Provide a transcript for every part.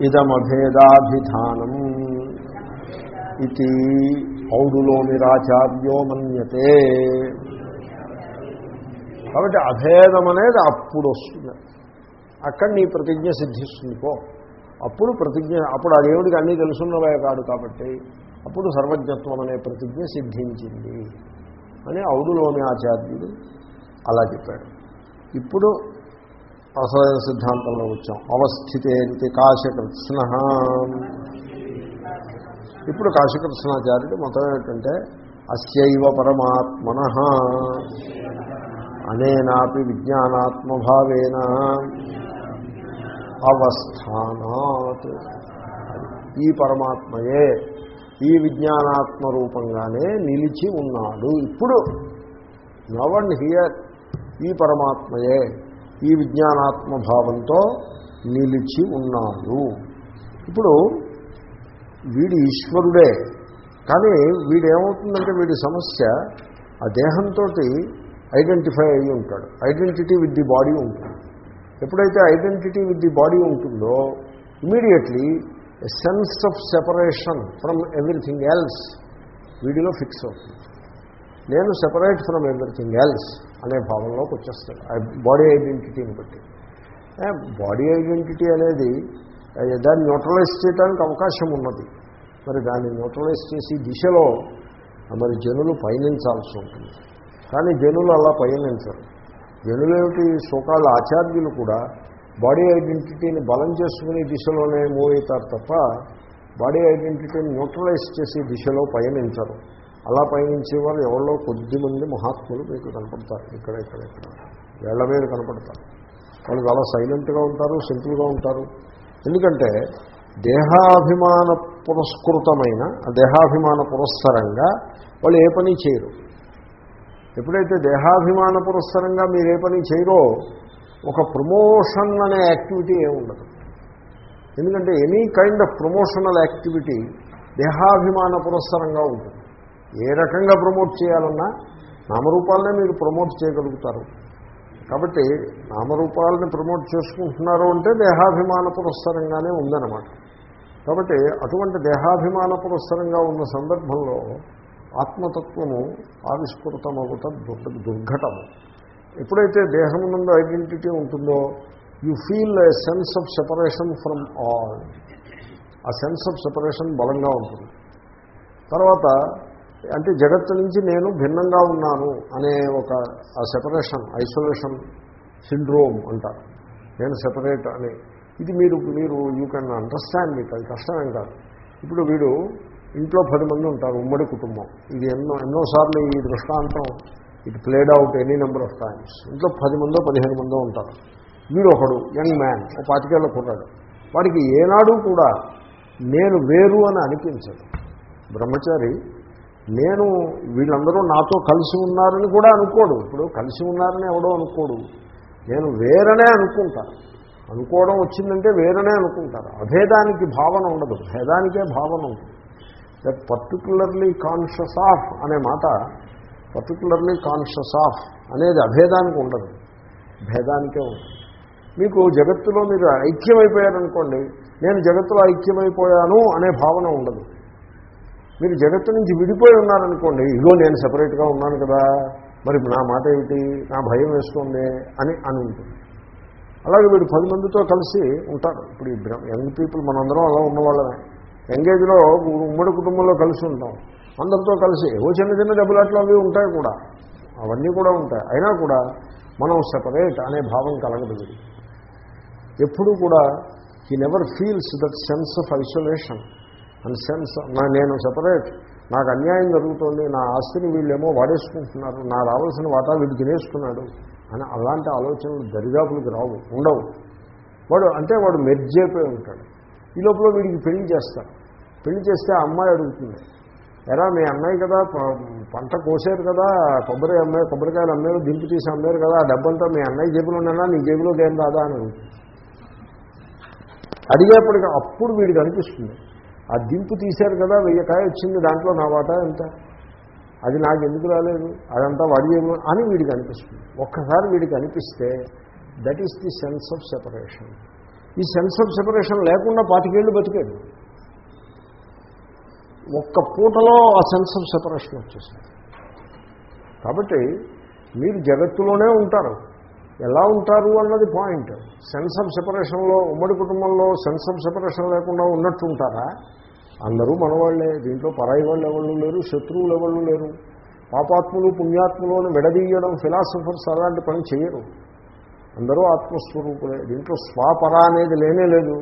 ఇదమభేదాభిధానం ఇది ఔడులోనిరాచార్యో మన్యతే. కాబట్టి అభేదం అనేది అప్పుడు వస్తుంది. అక్కడ నీ ప్రతిజ్ఞ సిద్ధిస్తుంది పో. అప్పుడు ప్రతిజ్ఞ అప్పుడు ఆ దేవుడికి అన్నీ తెలుసున్నవే కాదు కాబట్టి అప్పుడు సర్వజ్ఞత్వం అనే ప్రతిజ్ఞ సిద్ధించింది అని ఔడులోని ఆచార్యుడు అలా చెప్పాడు. ఇప్పుడు అసలైన సిద్ధాంతంలో వచ్చాం. అవస్థితేంటి కాశకృష్ణ. ఇప్పుడు కాశకృష్ణాచార్యుడు మొత్తం ఏంటంటే అస్యవ పరమాత్మన. అనేనాపి విజ్ఞానాత్మభావేన. అవస్థానాత్. ఈ పరమాత్మయే ఈ విజ్ఞానాత్మ రూపంగానే నిలిచి ఉన్నాడు. ఇప్పుడు నవన్ హియర్. ఈ పరమాత్మయే. ఈ విజ్ఞానాత్మ భావంతో నిలిచి ఉన్నాడు. ఇప్పుడు వీడు ఈశ్వరుడే కానీ వీడేమవుతుందంటే వీడి సమస్య ఆ దేహంతో ఐడెంటిఫై అయ్యి ఉంటాడు. ఐడెంటిటీ విత్ ది బాడీ ఉంటుంది. ఎప్పుడైతే ఐడెంటిటీ విత్ ది బాడీ ఉంటుందో immediately sense of separation from everything else వీడిలో fix అవుతుంది. నేను సెపరేట్ ఫ్రమ్ ఎవ్రీథింగ్ ఎల్స్ అనే భావంలోకి వచ్చేస్తాడు బాడీ ఐడెంటిటీని బట్టి. బాడీ ఐడెంటిటీ అనేది దాన్ని న్యూట్రలైజ్ చేయడానికి అవకాశం ఉన్నది. మరి దాన్ని న్యూట్రలైజ్ చేసి దిశలో మరి జనులు పయనించాల్సి ఉంటుంది. కానీ జనులు అలా పయనించరు. జనులేమిటి సోకాళ్ళ ఆచార్యులు కూడా బాడీ ఐడెంటిటీని బలం చేసుకునే దిశలోనే మూవ్ అవుతారు తప్ప బాడీ ఐడెంటిటీని న్యూట్రలైజ్ చేసే దిశలో పయనించరు. అలా పయనించే వాళ్ళు ఎవరో కొద్దిమంది మహాత్ములు మీకు కనపడతారు. ఇక్కడ ఇక్కడ ఇక్కడ. వేళ్ళ మీద కనపడతారు. వాళ్ళు చాలా సైలెంట్గా ఉంటారు సింపుల్గా ఉంటారు. ఎందుకంటే దేహాభిమాన పురస్కృతమైన దేహాభిమాన పురస్సరంగా వాళ్ళు ఏ పని చేయరు. ఎప్పుడైతే దేహాభిమాన పురస్సరంగా మీరు ఏ పని చేయరో ఒక ప్రమోషన్ అనే యాక్టివిటీ ఏముండదు ఎందుకంటే any kind of promotional activity దేహాభిమాన పురస్సరంగా ఉంటుంది. ఏ రకంగా ప్రమోట్ చేయాలన్నా నామరూపాలనే మీరు ప్రమోట్ చేయగలుగుతారు. కాబట్టి నామరూపాలని ప్రమోట్ చేసుకుంటున్నారు అంటే దేహాభిమాన పురస్సరంగానే ఉందన్నమాట. కాబట్టి అటువంటి దేహాభిమాన పురస్సరంగా ఉన్న సందర్భంలో ఆత్మతత్వము ఆవిష్కృతమవుట దుర్ఘ దుర్ఘటము. ఎప్పుడైతే దేహం నుండి ఐడెంటిటీ ఉంటుందో you feel a sense of separation from all. ఆ సెన్స్ ఆఫ్ సెపరేషన్ బలంగా ఉంటుంది. తర్వాత అంటే జగత్తు నుంచి నేను భిన్నంగా ఉన్నాను అనే ఒక ఆ సెపరేషన్ ఐసోలేషన్ సిండ్రోమ్ అంటారు. నేను సెపరేట్ అని. ఇది మీరు మీరు యూ కెన్ అండర్స్టాండ్ మీకు అది కష్టమేం కాదు. ఇప్పుడు వీడు ఇంట్లో పది మంది ఉంటారు ఉమ్మడి కుటుంబం. ఇది ఎన్నో ఎన్నోసార్లు ఈ దృష్టాంతం it played out any number of times ఇంట్లో పది మందో పదిహేను మందో ఉంటారు. వీడు ఒకడు యంగ్ మ్యాన్ ఒక పాతికేళ్ళ కుర్రాడు. వాడికి ఏనాడు కూడా నేను వేరు అని అనిపించదు. బ్రహ్మచారి నేను వీళ్ళందరూ నాతో కలిసి ఉన్నారని కూడా అనుకోడు. ఇప్పుడు కలిసి ఉన్నారని ఎవడో అనుకోడు. నేను వేరనే అనుకుంటాను అనుకోవడం వచ్చిందంటే వేరనే అనుకుంటారు. అభేదానికి భావన ఉండదు. భేదానికే భావన ఉంటుంది. దట్ పర్టికులర్లీ కాన్షియస్ ఆఫ్ అనే మాట పర్టికులర్లీ కాన్షియస్ ఆఫ్ అనేది అభేదానికి ఉండదు. భేదానికే ఉంటుంది మీకు జగత్తులో మీరు ఐక్యమైపోయారనుకోండి నేను జగత్తులో ఐక్యమైపోయాను అనే భావన ఉండదు. మీరు జగత్తు నుంచి విడిపోయి ఉన్నారనుకోండి ఇగో నేను సపరేట్గా ఉన్నాను కదా మరి నా మాట ఏమిటి? నా భయం వేస్తుంది అని అని ఉంటుంది అలాగే వీడు పది మందితో కలిసి ఉంటారు. ఇప్పుడు ఈ యంగ్ పీపుల్ మనందరం అలా ఉన్నవాళ్ళమే. ఎంగేజ్లో ఉమ్మడి కుటుంబంలో కలిసి ఉంటాం. అందరితో కలిసి ఏవో చిన్న చిన్న దెబ్బలాట్లు అవి ఉంటాయి కూడా. అవన్నీ కూడా ఉంటాయి. అయినా కూడా మనం సెపరేట్ అనే భావం కలగదు. వీడి ఎప్పుడూ కూడా he never feels that sense of isolation and sense నేను సెపరేట్ నాకు అన్యాయం జరుగుతోంది నా ఆస్తిని వీళ్ళేమో వాడేసుకుంటున్నారు నా రావాల్సిన వాటా వీడు తినేసుకున్నాడు అని అలాంటి ఆలోచనలు దరిదాపులకు రావు ఉండవు. వాడు అంటే వాడు మెర్జ్ అయిపోయి ఉంటాడు. ఈ లోపల వీడికి పెళ్ళి చేస్తారు. పెళ్ళి చేస్తే ఆ అమ్మాయి అడుగుతుంది ఎరా మీ అన్నయ్య కదా పంట కోసారు కదా కొబ్బరి అమ్మాయి కొబ్బరికాయలు అమ్మారు దింపు తీసి అమ్మారు కదా ఆ డబ్బంతా మీ అన్నయ్య జేబులో ఉన్నా నీ జేబులో ఏం రాదా అని అడిగేప్పటికీ అప్పుడు వీడికి అనిపిస్తుంది ఆ దింపు తీశారు కదా వెయ్యకాయ వచ్చింది దాంట్లో నా వాటా ఎంత? అది నాకు ఎందుకు రాలేదు? అదంతా వాడి అని వీడికి అనిపిస్తుంది. ఒక్కసారి వీడికి అనిపిస్తే that is the sense of separation ఈ సెన్స్ ఆఫ్ సెపరేషన్ లేకుండా పాతికేళ్ళు బతికాడు. ఒక్క పూటలో ఆ సెన్స్ ఆఫ్ సెపరేషన్ వచ్చేసింది. కాబట్టి మీరు జగత్తులోనే ఉంటారు. ఎలా ఉంటారు అన్నది పాయింట్. సెన్స్ ఆఫ్ సెపరేషన్లో ఉమ్మడి కుటుంబంలో సెన్స్ ఆఫ్ సెపరేషన్ లేకుండా ఉన్నట్టు ఉంటారా అందరూ మనవాళ్ళే దీంట్లో పరాయి వాళ్ళు ఎవళ్ళు లేరు శత్రువులు ఎవళ్ళు లేరు. పాపాత్ములు పుణ్యాత్ములు అని విడదీయడం ఫిలాసఫర్స్ అలాంటి పని చేయరు. అందరూ ఆత్మస్వరూపులే. దీంట్లో స్వాపర అనేది లేనే లేదు.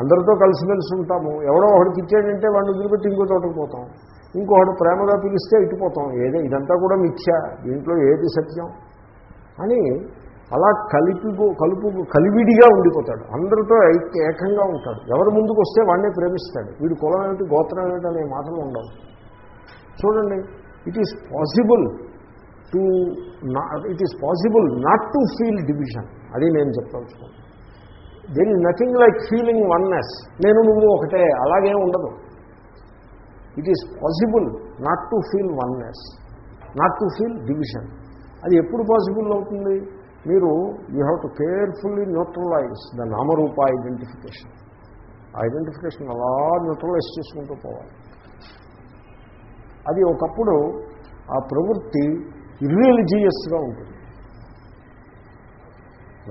అందరితో కలిసిమెలిసి ఉంటాము. ఎవడో ఒకటికి ఇచ్చాడంటే వాడిని వదిలిపెట్టి ఇంకో తోటకు పోతాం. ఇంకొకటి ప్రేమగా పిలిస్తే ఇటుపోతాం ఏదో ఇదంతా కూడా మిథ్య. దీంట్లో ఏది సత్యం? అని అలా కలిపి కలుపు కలివిడిగా ఉండిపోతాడు. అందరితో ఏకంగా ఉంటాడు. ఎవరు ముందుకు వస్తే వాడినే ప్రేమిస్తాడు. వీడు కులం ఏమిటి గోత్రం ఏమిటి అనే మాటలు ఉండవు. చూడండి it is possible to it is possible not to feel division అది నేను చెప్పదలుచుకోండి there is nothing like feeling oneness నేను నువ్వు ఒకటే. అలాగే ఉండదు. It is possible not to feel oneness not to feel division అది ఎప్పుడు పాసిబుల్ అవుతుంది? మీరు you have to carefully neutralise the నామరూప ఐడెంటిఫికేషన్ ఐడెంటిఫికేషన్ అలా న్యూట్రలైజ్ చేసుకుంటూ పోవాలి. అది ఒకప్పుడు ఆ ప్రవృత్తి ఇర్రిలిజియస్గా ఉంటుంది.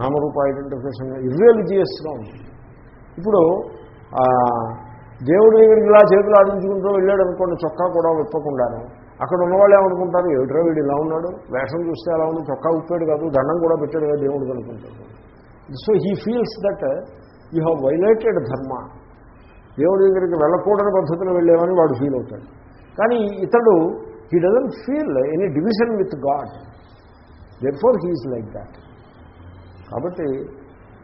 నామరూప ఐడెంటిఫికేషన్ ఇర్రిలిజియస్గా ఉంటుంది. ఇప్పుడు దేవుడి దగ్గరికి ఇలా చేతులు ఆడించుకుంటూ వెళ్ళాడు అనుకోండి చొక్కా కూడా విప్పకుండాను. అక్కడ ఉన్నవాళ్ళు ఏమనుకుంటారు? ఏమిట్రా వీడు ఇలా ఉన్నాడు? వేషం చూస్తే అలా ఉంది చొక్కా ఉప్పాడు కాదు దండం కూడా పెట్టాడు కదా దేవుడు అనుకుంటాడు. So he feels that you have violated dharma దేవుడి దగ్గరికి వెళ్ళకూడని పద్ధతిలో వెళ్ళేవని వాడు ఫీల్ అవుతాడు. కానీ ఇతడు he doesn't feel any division with God therefore he's like that కాబట్టి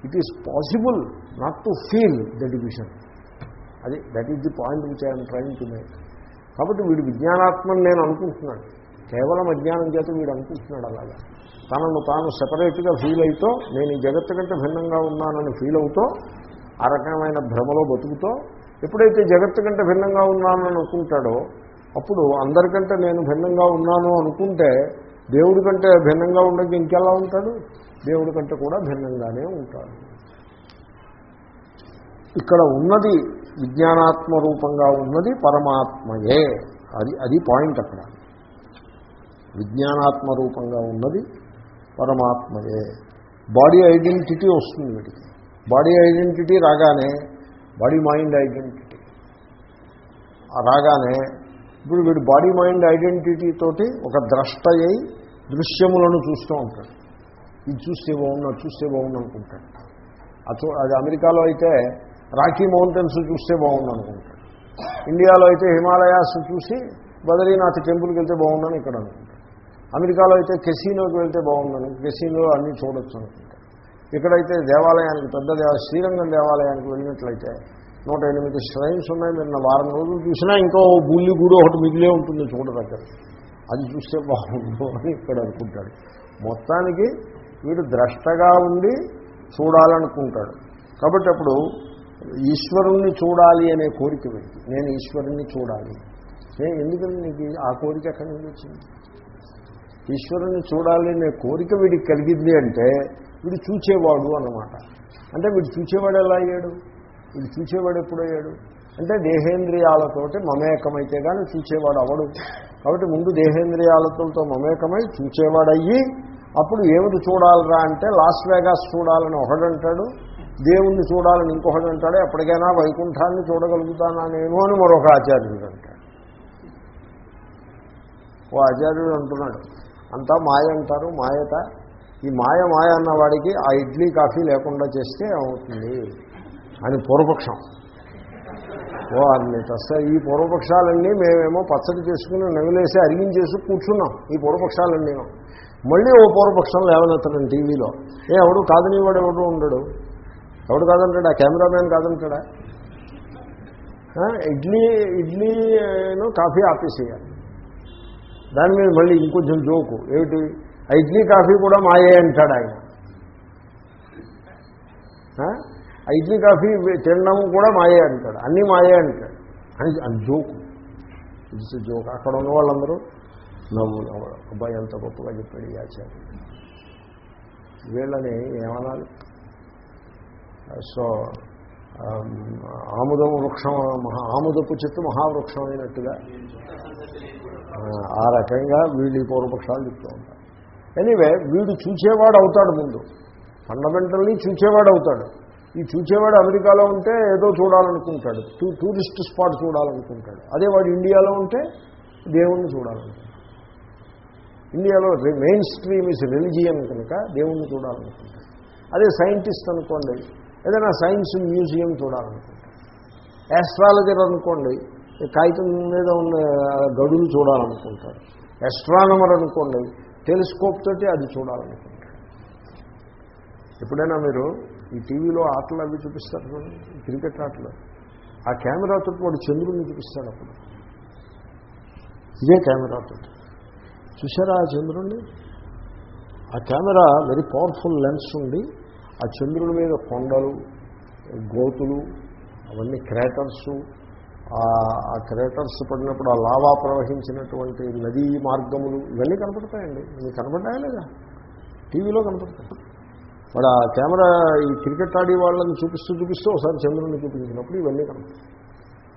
it is possible not to feel the division అది that is the point which I'm trying to make కాబట్టి వీడు విజ్ఞానాత్మని నేను అనుకుంటున్నాడు. కేవలం అజ్ఞానం చేత వీడు అనుకుంటున్నాడు అలాగా. తనను తాను సెపరేట్గా ఫీల్ అవుతూ నేను ఈ జగత్తు కంటే భిన్నంగా ఉన్నానని ఫీల్ అవుతూ ఆ రకమైన భ్రమలో బతుకుతో ఎప్పుడైతే జగత్తు కంటే భిన్నంగా ఉన్నానని అనుకుంటాడో అప్పుడు అందరికంటే నేను భిన్నంగా ఉన్నాను అనుకుంటే దేవుడి కంటే భిన్నంగా ఉండక ఇంకెలా ఉంటాడు? దేవుడి కంటే కూడా భిన్నంగానే ఉంటాడు. ఇక్కడ ఉన్నది విజ్ఞానాత్మ రూపంగా ఉన్నది పరమాత్మయే. అది అది పాయింట్ అక్కడ. విజ్ఞానాత్మ రూపంగా ఉన్నది పరమాత్మయే. బాడీ ఐడెంటిటీ వస్తుంది వీడికి బాడీ ఐడెంటిటీ రాగానే బాడీ మైండ్ ఐడెంటిటీ. రాగానే ఇప్పుడు వీడు బాడీ మైండ్ ఐడెంటిటీ తోటి ఒక ద్రష్ట అయి దృశ్యములను చూస్తూ ఉంటాడు. ఇది చూస్తే బాగుండు అది చూస్తే బాగుంది అనుకుంటాడు. అది అమెరికాలో అయితే రాకీ మౌంటైన్స్ చూస్తే బాగుండు అనుకుంటాడు ఇండియాలో అయితే హిమాలయాస్ చూసి బదరీనాథ్ టెంపుల్కి వెళ్తే బాగుందని ఇక్కడ అనుకుంటాడు అమెరికాలో అయితే కెసినోకి వెళ్తే బాగుందని కెసినో అన్నీ చూడొచ్చు అనుకుంటాడు ఇక్కడైతే దేవాలయానికి పెద్ద దేవ శ్రీరంగం దేవాలయానికి వెళ్ళినట్లయితే నూట ఎనిమిది శ్రైన్స్ ఉన్నాయి. మీరు వారం రోజులు చూసినా ఇంకో బుల్లి గుడి ఒకటి మిగిలే ఉంటుంది చూడదగ్గర అది చూస్తే బాగుండు అని ఇక్కడ అనుకుంటాడు. మొత్తానికి వీడు ద్రష్టగా ఉండి చూడాలనుకుంటాడు. కాబట్టి అప్పుడు ఈశ్వరుణ్ణి చూడాలి అనే కోరిక పెట్టి నేను ఈశ్వరుణ్ణి చూడాలి. నేను ఎందుకని నీకు ఆ కోరిక ఎక్కడి నుంచి వచ్చింది? ఈశ్వరుణ్ణి చూడాలి అనే కోరిక వీడికి కలిగింది అంటే వీడు చూచేవాడు అన్నమాట. అంటే వీడు చూచేవాడు ఎలా అయ్యాడు? వీడు చూచేవాడు ఎప్పుడయ్యాడు అంటే దేహేంద్రియాలతోటి మమేకమైతే కానీ చూచేవాడు అవడు. కాబట్టి ముందు దేహేంద్రియాలతో మమేకమై చూచేవాడయ్యి అప్పుడు ఏమిటి చూడాలరా అంటే లాస్ వేగాస్ చూడాలని ఒకడంటాడు. దేవుణ్ణి చూడాలని ఇంకొకటి అంటాడు ఎప్పటికైనా వైకుంఠాన్ని చూడగలుగుతానా నేను? అని మరొక ఆచార్యుడు అంటాడు. ఓ ఆచార్యుడు అంటున్నాడు అంతా మాయ అంటారు మాయట ఈ మాయ మాయ అన్నవాడికి ఆ ఇడ్లీ కాఫీ లేకుండా చేస్తే అవుతుంది అని పూర్వపక్షం. ఓ అన్ని ఈ పూర్వపక్షాలన్నీ మేమేమో పచ్చడి చేసుకుని నవిలేసి అరిగించేసి కూర్చున్నాం ఈ పూర్వపక్షాలన్నీ. మళ్ళీ ఓ పూర్వపక్షం లేవనెత్తడం టీవీలో. ఏ ఎవడు కాదని వాడు ఎవడు ఉండడు? ఎవడు కాదంటాడా? కెమెరామ్యాన్ కాదంటాడా? ఇడ్లీ ఇడ్లీ కాఫీ ఆపేసేయాలి. దాని మీద మళ్ళీ ఇంకొంచెం జోకు. ఏమిటి? ఆ ఇడ్లీ కాఫీ కూడా మాయే అంటాడు ఆయన. ఆ? ఇడ్లీ కాఫీ తినడం కూడా మాయే అంటాడు. అన్నీ మాయే అంటాడు. అని అది జోకు. ఇట్స్ జోక్ అక్కడ ఉన్న వాళ్ళందరూ నవ్వు. అబ్బాయి ఎంత గొప్పగా చెప్పాడు ఈ ఆచార్యుడు. వీళ్ళని ఏమనాలి? సో ఆముదం వృక్షం మహా ఆముదపు చెట్టు మహావృక్షం అయినట్టుగా ఆ, ఆ రకంగా వీళ్ళు ఈ పూర్వపక్షాలు చెప్తూ ఉంటారు. ఎనీవే వీడు చూచేవాడు అవుతాడు ముందు. ఫండమెంటల్లీ చూచేవాడు అవుతాడు. ఈ చూచేవాడు అమెరికాలో ఉంటే ఏదో చూడాలనుకుంటాడు. టూ టూరిస్ట్ స్పాట్ చూడాలనుకుంటాడు. అదే వాడు ఇండియాలో ఉంటే దేవుణ్ణి చూడాలనుకుంటాడు. ఇండియాలో మెయిన్ స్ట్రీమ్ ఇస్ రిలిజియన్ కనుక దేవుణ్ణి చూడాలనుకుంటాడు. అదే సైంటిస్ట్ అనుకోండి. ఏదైనా సైన్స్ మ్యూజియం చూడాలనుకుంటారు యాస్ట్రాలజర్ అనుకోండి కాగితం మీద ఉన్న గడులు చూడాలనుకుంటారు ఎస్ట్రానమర్ అనుకోండి టెలిస్కోప్ తోటి అది చూడాలనుకుంటారు ఎప్పుడైనా మీరు ఈ టీవీలో ఆటలు అవి చూపిస్తారు ఈ క్రికెట్ ఆటలు. ఆ కెమెరాతో వాడు చంద్రుడిని చూపిస్తాడు అప్పుడు. ఇదే కెమెరాతో చూసారా ఆ చంద్రుణ్ణి? ఆ కెమెరా వెరీ పవర్ఫుల్ లెన్స్ ఉండి ఆ చంద్రుడి మీద కొండలు గోతులు అవన్నీ క్రేటర్సు. ఆ క్రేటర్స్ పడినప్పుడు ఆ లావా ప్రవహించినటువంటి నదీ మార్గములు ఇవన్నీ కనపడతాయండి. ఇవి కనపడ్డాయా లేదా? టీవీలో కనపడతాయి. వాడు ఆ కెమెరా ఈ క్రికెట్ ఆడే వాళ్ళని చూపిస్తూ చూపిస్తూ ఒకసారి చంద్రుడిని చూపించినప్పుడు ఇవన్నీ కనపడతాయి.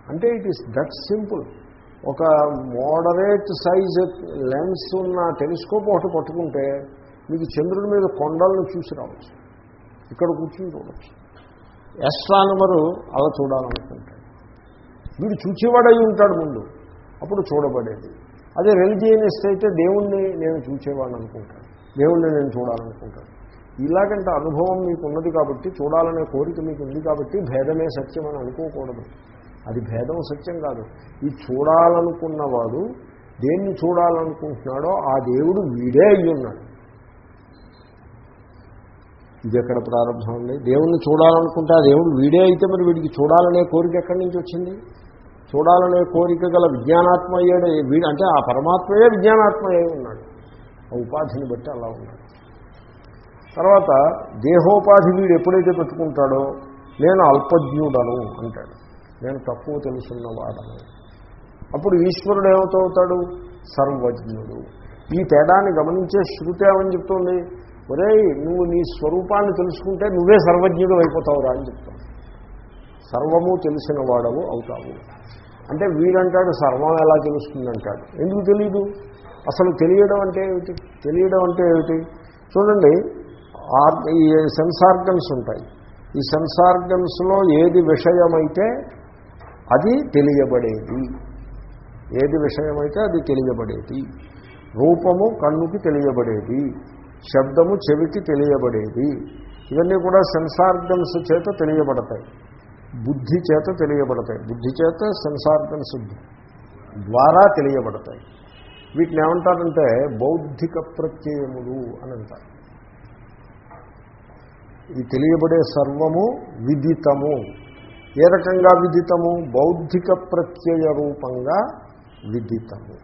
అంటే ఇట్ ఈస్ దట్ సింపుల్ ఒక మోడరేట్ సైజ్ లెన్స్ ఉన్న టెలిస్కోప్ ఒకటి పట్టుకుంటే మీకు చంద్రుడి మీద కొండలను చూసి రావచ్చు. ఇక్కడ కూర్చుని చూడొచ్చు. ఎస్ట్రానమరు అలా చూడాలనుకుంటాడు వీడు చూచేవాడై ఉంటాడు ముందు అప్పుడు చూడబడేది. అదే రెలిజియనిస్ట్ అయితే దేవుణ్ణి నేను చూచేవాడిని అనుకుంటాను దేవుణ్ణి నేను చూడాలనుకుంటాను. ఇలాగంటే అనుభవం మీకు ఉన్నది కాబట్టి చూడాలనే కోరిక మీకు ఉంది కాబట్టి భేదమే సత్యం అని అనుకోకూడదు. అది భేదం సత్యం కాదు. ఈ చూడాలనుకున్నవాడు దేన్ని చూడాలనుకుంటున్నాడో ఆ దేవుడు వీడే అయ్యున్నాడు. ఇది ఎక్కడ ప్రారంభం ఉంది దేవుణ్ణి చూడాలనుకుంటే ఆ దేవుడు వీడే అయితే మరి వీడికి చూడాలనే కోరిక ఎక్కడి నుంచి వచ్చింది? చూడాలనే కోరిక గల విజ్ఞానాత్మ అయ్యాడు వీడు అంటే ఆ పరమాత్మయే విజ్ఞానాత్మ అయి ఉన్నాడు. ఆ ఉపాధిని బట్టి అలా ఉన్నాడు. తర్వాత దేహోపాధి వీడు ఎప్పుడైతే పెట్టుకుంటాడో నేను అల్పజ్ఞుడను అంటాడు. నేను తక్కువ తెలుసున్నవాడను అప్పుడు ఈశ్వరుడు ఏమవుతాడు? సర్వజ్ఞుడు. ఈ తేడాన్ని గమనించే శృతి ఏమని చెప్తుంది? ఒరేయ్ నువ్వు నీ స్వరూపాన్ని తెలుసుకుంటే నువ్వే సర్వజ్ఞుడు అయిపోతావురా అని చెప్తావు సర్వము తెలిసిన వాడవు అవుతావు. అంటే వీడంటాడు సర్వం ఎలా తెలుస్తుందంటాడు. ఎందుకు తెలియదు అసలు తెలియడం అంటే ఏమిటి? తెలియడం అంటే ఏమిటి? చూడండి ఈ సెన్సార్గన్స్ ఉంటాయి. ఈ సెన్సార్గన్స్లో ఏది విషయమైతే అది తెలియబడేది. ఏది విషయమైతే అది తెలియబడేది. రూపము కన్నుకి తెలియబడేది. శబ్దము చెవికి తెలియబడేది. ఇవన్నీ కూడా సెన్సార్గన్స్ చేత తెలియబడతాయి. బుద్ధి చేత తెలియబడతాయి. బుద్ధి చేత సెన్సార్గన్స్ ద్వారా తెలియబడతాయి. వీటిని ఏమంటారంటే బౌద్ధిక ప్రత్యయములు అని అంటారు. ఈ తెలియబడే సర్వము విదితము. ఏ రకంగా విదితము? బౌద్ధిక ప్రత్యయ రూపంగా విదితము.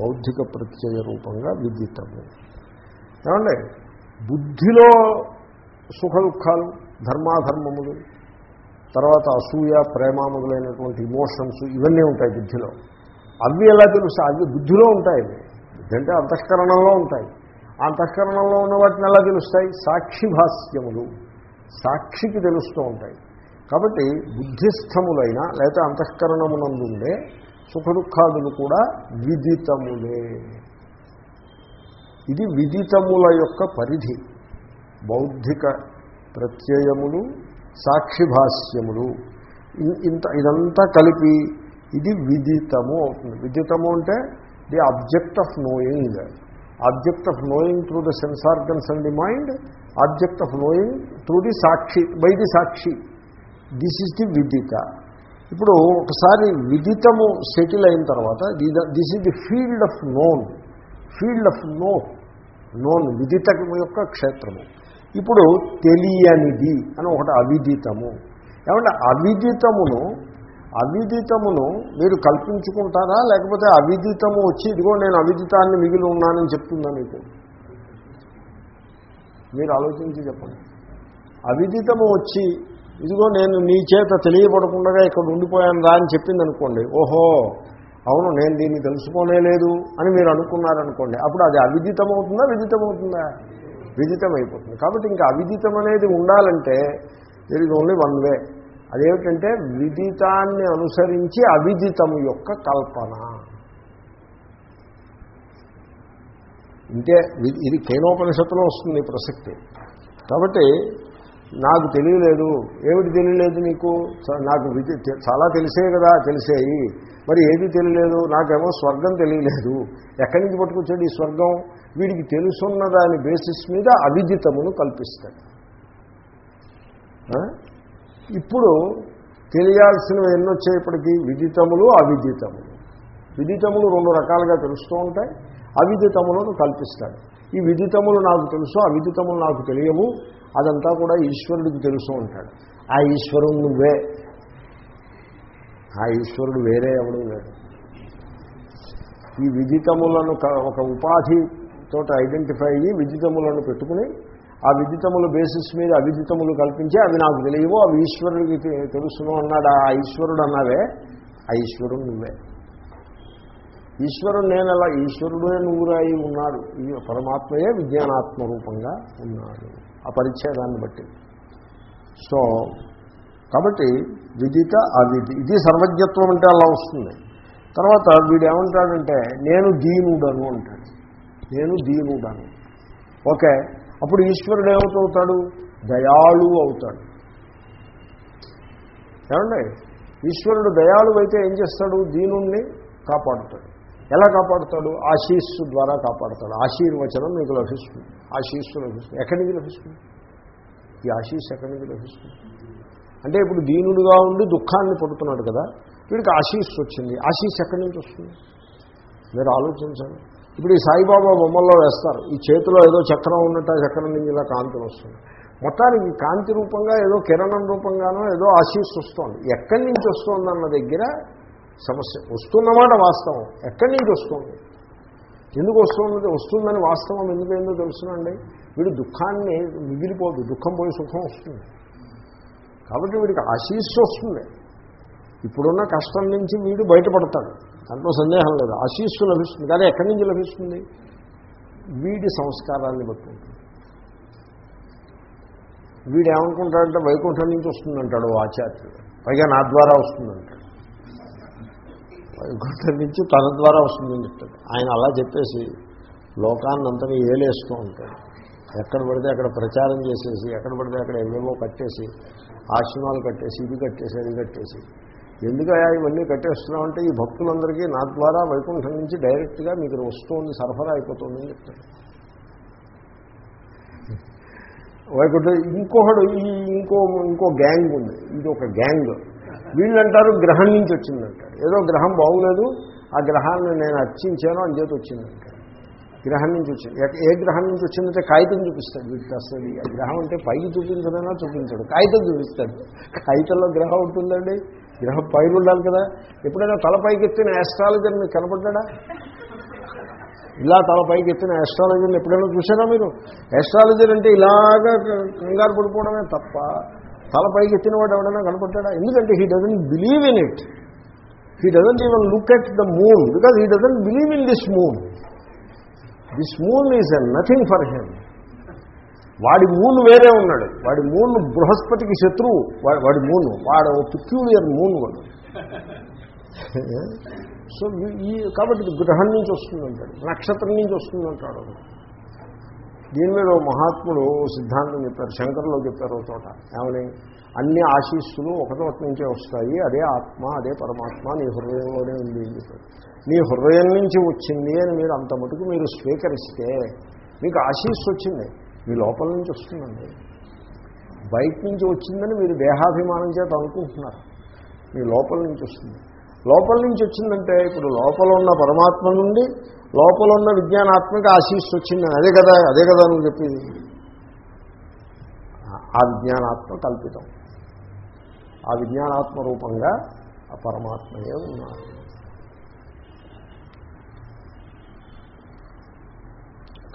బౌద్ధిక ప్రత్యయ రూపంగా విదితము. ఏమండి? బుద్ధిలో సుఖ దుఃఖాలు ధర్మాధర్మములు తర్వాత అసూయ ప్రేమ మొదలైనటువంటి ఇమోషన్స్ ఇవన్నీ ఉంటాయి బుద్ధిలో. అవి ఎలా తెలుస్తాయి? అవి బుద్ధిలో ఉంటాయి. బుద్ధి అంటే అంతఃకరణంలో ఉంటాయి. అంతఃకరణంలో ఉన్న వాటిని ఎలా తెలుస్తాయి? సాక్షి భాస్యములు సాక్షికి తెలుస్తూ ఉంటాయి. కాబట్టి బుద్ధిస్థములైన లేకపోతే అంతఃకరణమునందుండే సుఖ దుఃఖాదులు కూడా విదితములే. ఇది విదితముల యొక్క పరిధి. బౌద్ధిక ప్రత్యయములు సాక్షిభాష్యములు. ఇంత ఇదంతా కలిపి ఇది విదితము అవుతుంది. విదితము అంటే the object of knowing. Object of knowing through the sense organs and the mind object of knowing through the sakshi by the sakshi. This is the vidita. ఇప్పుడు ఒకసారి విదితము సెటిల్ అయిన తర్వాత this is the field of known. Field of not known విదితము యొక్క క్షేత్రము. ఇప్పుడు తెలియనిది అని ఒకటి అవిదితము. ఏమంటే అవిదితమును అవిదితమును మీరు కల్పించుకుంటారా? లేకపోతే అవిదితము వచ్చి ఇదిగో నేను అవిదితాన్ని మిగిలి ఉన్నానని చెప్తుందా మీకు? మీరు ఆలోచించి చెప్పండి. అవిదితము వచ్చి ఇదిగో నేను నీ చేత తెలియబడకుండా ఇక్కడ ఉండిపోయాను రా అని చెప్పింది అనుకోండి ఓహో అవును నేను దీన్ని తెలుసుకోలేదు అని మీరు అనుకున్నారనుకోండి అప్పుడు అది అవిదితం అవుతుందా విదితమైపోతుంది. అవుతుందా అయిపోతుంది కాబట్టి ఇంకా అవిదితం అనేది ఉండాలంటే there is only one way అదేమిటంటే విదితాన్ని అనుసరించి అవిదితం యొక్క కల్పన. ఇంతే వి- ఇది కేనోపనిషత్తులో వస్తుంది ప్రసక్తి. కాబట్టి నాకు తెలియలేదు. ఏమిటి తెలియలేదు నీకు? నాకు చాలా తెలిసే కదా తెలిసేయి. మరి ఏది తెలియలేదు? నాకేమో స్వర్గం తెలియలేదు. ఎక్కడి నుంచి పట్టుకొచ్చాడు ఈ స్వర్గం? వీడికి తెలుసున్న దాని బేసిస్ మీద అవిదితమును కల్పిస్తాడు. ఇప్పుడు తెలియాల్సినవి ఎన్ని వచ్చేప్పటికీ విదితములు అవిదితములు. విదితములు రెండు రకాలుగా తెలుస్తూ ఉంటాయి. అవిదితములను కల్పిస్తాడు. ఈ విదితములు నాకు తెలుసు అవిదితములు నాకు తెలియవు. అదంతా కూడా ఈశ్వరుడికి తెలుసు ఉంటాడు ఆ ఈశ్వరుడు నువ్వే. ఆ ఈశ్వరుడు వేరే ఎవడు లేడు. ఈ విదితములను ఒక ఒక తోటి ఐడెంటిఫై అయ్యి విదితములను పెట్టుకుని ఆ విదితముల బేసిస్ మీద అవిదితములు కల్పించి అవి నాకు తెలియవు అవి ఈశ్వరుడికి తెలుసును అన్నాడు. ఆ ఈశ్వరుడు అన్నావే ఆ ఈశ్వరుడు నువ్వే. ఈశ్వరుడు నేను అలా ఈశ్వరుడే నువ్వురాయి ఉన్నాడు. ఈ పరమాత్మయే విజ్ఞానాత్మ రూపంగా ఉన్నాడు. ఆ పరిచ్ఛేదాన్ని బట్టి. సో కాబట్టి విదిత అవిధి ఇది సర్వజ్ఞత్వం అంటే అలా వస్తుంది. తర్వాత వీడు ఏమంటాడంటే నేను దీనుడను అంటాడు. నేను దీనుడను. ఓకే అప్పుడు ఈశ్వరుడు ఏమవుతాడు? దయాళు అవుతాడు. ఏమండి? ఈశ్వరుడు దయాళు అయితే ఏం చేస్తాడు? దీనుణ్ణి కాపాడుతాడు. ఎలా కాపాడుతాడు? ఆశీస్సు ద్వారా కాపాడుతాడు. ఆశీర్వచనం మీకు లభిస్తుంది. ఆశీస్సు లభిస్తుంది. ఎక్కడి నుంచి లభిస్తుంది? ఈ ఆశీస్సు ఎక్కడి నుంచి లభిస్తుంది? అంటే ఇప్పుడు దీనుడుగా ఉండి దుఃఖాన్ని పడుతున్నాడు కదా వీడికి ఆశీస్సు వచ్చింది. ఆశీస్ ఎక్కడి నుంచి వస్తుంది? మీరు ఆలోచించండి. ఇప్పుడు ఈ సాయిబాబా బొమ్మల్లో వేస్తారు. ఈ చేతిలో ఏదో చక్రం ఉన్నట్టు ఆ చక్రం నుంచి ఇలా కాంతి వస్తుంది. మొత్తానికి కాంతి రూపంగా ఏదో కిరణం రూపంగానో ఏదో ఆశీస్సు వస్తుంది. ఎక్కడి నుంచి వస్తుందన్న దగ్గర సమస్య. వస్తున్నమాట వాస్తవం. ఎక్కడి నుంచి వస్తుంది? ఎందుకు వస్తున్నది వస్తుందని వాస్తవం ఎందుకు ఏందో తెలుసునండి. వీడు దుఃఖాన్ని మిగిలిపోదు. దుఃఖం పోయి సుఖం వస్తుంది. కాబట్టి వీడికి ఆశీస్సు వస్తుంది. ఇప్పుడున్న కష్టం నుంచి వీడు బయటపడతాడు. దాంట్లో సందేహం లేదు. ఆశీస్సు లభిస్తుంది. కానీ ఎక్కడి నుంచి లభిస్తుంది? వీడి సంస్కారాన్ని బట్టి ఉంటుంది. వీడు ఏమనుకుంటాడంటే వైకుంఠం నుంచి వస్తుందంటాడు ఆచార్యుడు. పైగా నా ద్వారా వస్తుందంటాడు. వైకుంఠం నుంచి తన ద్వారా వస్తుందని చెప్తాడు. ఆయన అలా చెప్పేసి లోకాన్నంతని ఏలేస్తూ ఉంటాడు. ఎక్కడ పడితే అక్కడ ప్రచారం చేసేసి ఎక్కడ పడితే అక్కడ ఏవేవో కట్టేసి ఆశ్రమాలు కట్టేసి ఇది కట్టేసి అది కట్టేసి. ఎందుకయా ఇవన్నీ కట్టేస్తున్నామంటే ఈ భక్తులందరికీ నా ద్వారా వైకుంఠం నుంచి డైరెక్ట్గా మీకు వస్తుంది సరఫరా అయిపోతుందని చెప్తాడు. వైకుంఠం ఇంకొకడు ఈ ఇంకో ఇంకో గ్యాంగ్ ఉంది. ఇది ఒక గ్యాంగ్. వీళ్ళంటారు గ్రహం నుంచి వచ్చిందంటారు ఏదో గ్రహం బాగులేదు ఆ గ్రహాన్ని నేను అర్చించాను అని చేతి వచ్చిందంటారు గ్రహం నుంచి వచ్చింది. ఏ గ్రహం నుంచి వచ్చిందంటే కాగితం చూపిస్తాడు వీటికి అసలు. ఆ గ్రహం అంటే పైకి చూపించడైనా చూపించాడు. కాగితం చూపిస్తాడు. కాగితంలో గ్రహం ఉంటుందండి. గ్రహం పైన ఉండాలి కదా. ఎప్పుడైనా తలపైకి ఎత్తిన ఆస్ట్రాలజర్ మీకు కనపడ్డా? ఇలా తలపైకి ఎత్తిన యాస్ట్రాలజర్ని ఎప్పుడైనా చూసారా మీరు? యాస్ట్రాలజర్ అంటే ఇలాగా కంగారు పడిపోవడమే తప్ప తల పైకి ఎత్తిన వాడు ఎవడైనా కనపడ్డా ఎందుకంటే he doesn't believe in it he doesn't even look at the moon because he doesn't believe in this moon this moon is nothing for him వాడి మూన్ వేరే ఉన్నాడు. వాడి మూన్ బృహస్పతికి శత్రువు. వాడి మూన్ వాడు పిక్యూలియర్ మూన్ వాడు. సో ఈ- కాబట్టి గ్రహం నుంచి వస్తుందంటాడు. నక్షత్రం నుంచి వస్తుందంటాడు దీని మీద ఓ మహాత్ముడు సిద్ధాంతం చెప్పారు శంకర్లో చెప్పారు ఒక చోట. ఏమని? అన్ని ఆశీస్సులు ఒక నుంచే వస్తాయి. అదే ఆత్మ అదే పరమాత్మ నీ హృదయంలోనే ఉంది అని చెప్పారు. నీ హృదయం నుంచి వచ్చింది అని మీరు అంత మటుకు మీరు స్వీకరిస్తే మీకు ఆశీస్సు వచ్చింది. మీ లోపల నుంచి వస్తుందండి. బయట నుంచి వచ్చిందని మీరు దేహాభిమానం చేత అనుకుంటున్నారు. మీ లోపల నుంచి వస్తుంది. లోపల నుంచి వచ్చిందంటే ఇప్పుడు లోపల ఉన్న పరమాత్మ నుండి లోపల ఉన్న విజ్ఞానాత్మక ఆశీస్సు వచ్చిందని అదే కదా అదే కదా నువ్వు చెప్పింది. ఆ విజ్ఞానాత్మ కల్పితం. ఆ విజ్ఞానాత్మ రూపంగా ఆ పరమాత్మయే ఉన్నారు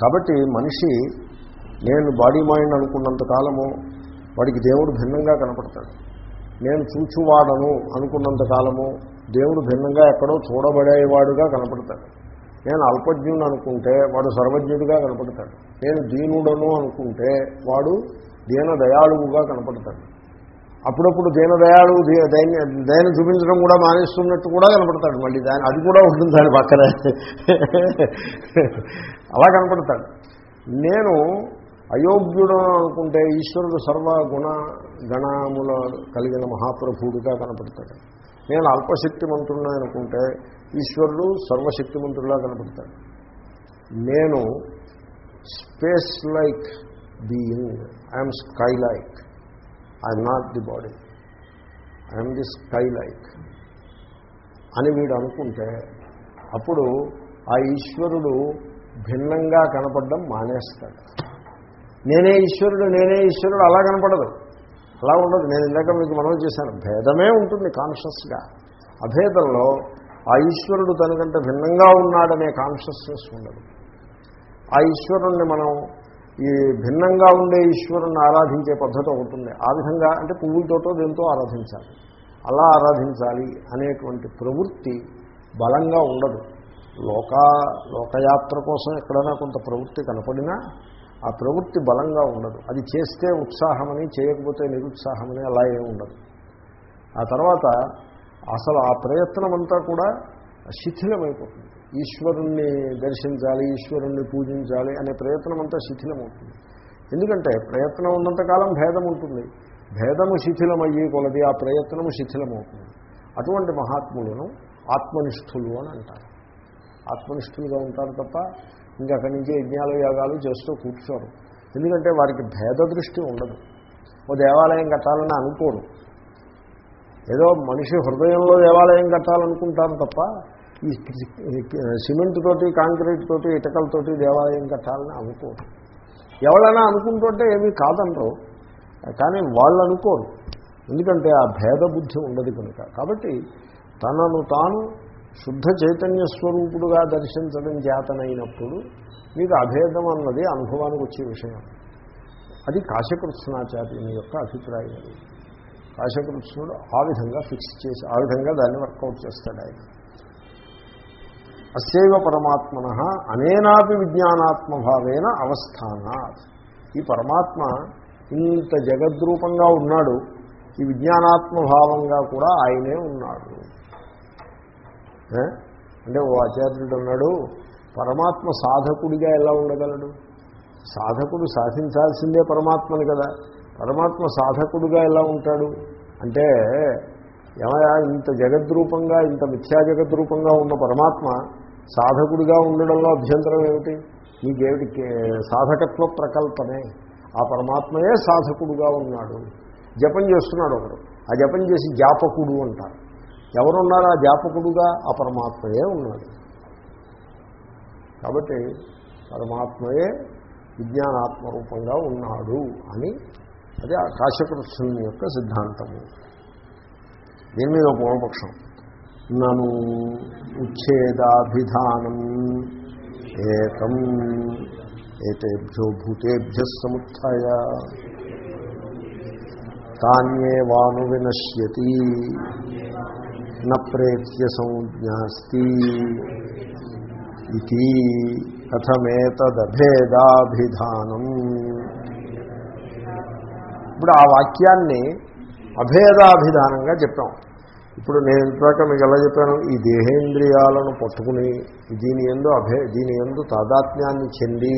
కాబట్టి మనిషి నేను బాడీ మైండ్ అనుకున్నంత కాలము వాడికి దేవుడు భిన్నంగా కనపడతాడు. నేను చూచువాడను అనుకున్నంత కాలము దేవుడు భిన్నంగా ఎక్కడో చూడబడేవాడుగా కనపడతాడు. నేను అల్పజ్ఞుడు అనుకుంటే వాడు సర్వజ్ఞుడిగా కనపడతాడు. నేను దీనుడను అనుకుంటే వాడు దీన దయాళువుగా కనపడతాడు. అప్పుడప్పుడు దీనదయాళు దీ- దైన్య దయను చూపించడం కూడా మానేస్తున్నట్టు కూడా కనపడతాడు. మళ్ళీ దాని అది కూడా ఉంటుంది దాని పక్కన. అలా కనపడతాడు. నేను అయోగ్యుడు అనుకుంటే ఈశ్వరుడు సర్వ గుణ గణముల కలిగిన మహాప్రభుడుగా కనపడతాడు. నేను అల్పశక్తిమంతుడిని అనుకుంటే ఈశ్వరుడు సర్వశక్తిమంతుడిలా కనపడతాడు. నేను space like being I'm sky like I'm not the body I'm the sky like అని వీడు అనుకుంటే అప్పుడు ఆ ఈశ్వరుడు భిన్నంగా కనపడడం మానేస్తాడు. నేనే ఈశ్వరుడు నేనే ఈశ్వరుడు అలా కనపడదు. అలా ఉండదు. నేను ఇందాక మీకు మనం చేశాను. భేదమే ఉంటుంది కాన్షియస్గా అభేదంలో ఆ ఈశ్వరుడు తనకంటే భిన్నంగా ఉన్నాడనే కాన్షియస్నెస్ ఉండదు. ఆ ఈశ్వరుణ్ణి మనం ఈ భిన్నంగా ఉండే ఈశ్వరుణ్ణి ఆరాధించే పద్ధతి ఒకటి ఆ విధంగా అంటే పువ్వులతోటో దీంతో ఆరాధించాలి? అలా ఆరాధించాలి అనేటువంటి ప్రవృత్తి బలంగా ఉండదు. లోక లోకయాత్ర కోసం ఎక్కడైనా కొంత ప్రవృత్తి కనపడినా ఆ ప్రవృత్తి బలంగా ఉండదు. అది చేస్తే ఉత్సాహమని చేయకపోతే నిరుత్సాహమని అలా ఏమి ఉండదు. ఆ తర్వాత అసలు ఆ ప్రయత్నం అంతా కూడా శిథిలమైపోతుంది. ఈశ్వరుణ్ణి దర్శించాలి ఈశ్వరుణ్ణి పూజించాలి అనే ప్రయత్నం అంతా శిథిలమవుతుంది. ఎందుకంటే ప్రయత్నం ఉన్నంతకాలం భేదం ఉంటుంది. భేదము శిథిలమయ్యే కొలది ఆ ప్రయత్నము శిథిలమవుతుంది. అటువంటి మహాత్ములను ఆత్మనిష్ఠులు అని అంటారు. ఆత్మనిష్ఠులుగా ఉంటారు తప్ప ఇంకా అక్కడి నుంచి యజ్ఞాలు యాగాలు చేస్తూ కూర్చోరు. ఎందుకంటే వారికి భేద దృష్టి ఉండదు. ఓ దేవాలయం కట్టాలని అనుకోరు. ఏదో మనిషి హృదయంలో దేవాలయం కట్టాలనుకుంటాను తప్ప ఈ సిమెంట్ తోటి కాంక్రీట్ తోటి ఇటకలతోటి దేవాలయం కట్టాలని అనుకోరు. ఎవరైనా అనుకుంటుంటే ఏమీ కాదనరు కానీ వాళ్ళు అనుకోరు. ఎందుకంటే ఆ భేద బుద్ధి ఉండదు కనుక. కాబట్టి తనను తాను శుద్ధ చైతన్య స్వరూపుడుగా దర్శించడం చేతనైనప్పుడు మీకు అభేదం అన్నది అనుభవానికి వచ్చే విషయం. అది కాశకృష్ణాచార్యుని యొక్క అభిప్రాయం. కాశకృష్ణుడు ఆ విధంగా ఫిక్స్ చేసి ఆ విధంగా దాన్ని వర్కౌట్ చేస్తాడు ఆయన. అస్యవ పరమాత్మన అనేనాపి విజ్ఞానాత్మభావేన అవస్థానాత్. ఈ పరమాత్మ ఇంత జగద్రూపంగా ఉన్నాడు ఈ విజ్ఞానాత్మభావంగా కూడా ఆయనే ఉన్నాడు. అంటే ఓ ఆచార్యుడు అన్నాడు పరమాత్మ సాధకుడిగా ఎలా ఉండగలడు? సాధకుడు సాధించాల్సిందే పరమాత్మని కదా. పరమాత్మ సాధకుడుగా ఎలా ఉంటాడు? అంటే ఏమయా ఇంత జగద్రూపంగా ఇంత మిథ్యా జగద్రూపంగా ఉన్న పరమాత్మ సాధకుడిగా ఉండడంలో అభ్యంతరం ఏమిటి? నీకేమిటి సాధకత్వ ప్రకల్పనే ఆ పరమాత్మయే సాధకుడుగా ఉన్నాడు. జపం చేస్తున్నాడు ఒకడు. ఆ జపం చేసి జాపకుడు అంటారు. ఎవరున్నారు ఆ జాపకుడుగా? ఆ పరమాత్మయే ఉన్నాడు. కాబట్టి పరమాత్మయే విజ్ఞానాత్మ రూపంగా ఉన్నాడు అని అది ఆకాశకృత్సుని యొక్క సిద్ధాంతము దీని మీద పూర్వపక్షం. నను ఉచ్ఛేదాభిధానం ఏకం ఏతేభ్యో భూతేభ్య సముత్య తాన్యేవాను వినశ్యతి నేత్య సంజ్ఞాస్తి ఇది కథమేతదభేదాభిధానం. ఇప్పుడు ఆ వాక్యాన్ని అభేదాభిధానంగా చెప్పాం. ఇప్పుడు నేను ఇంతదాకా మీకు ఎలా చెప్పాను? ఈ దేహేంద్రియాలను పట్టుకుని దీని ఎందు అభే దీని ఎందు తాదాత్మ్యాన్ని చెంది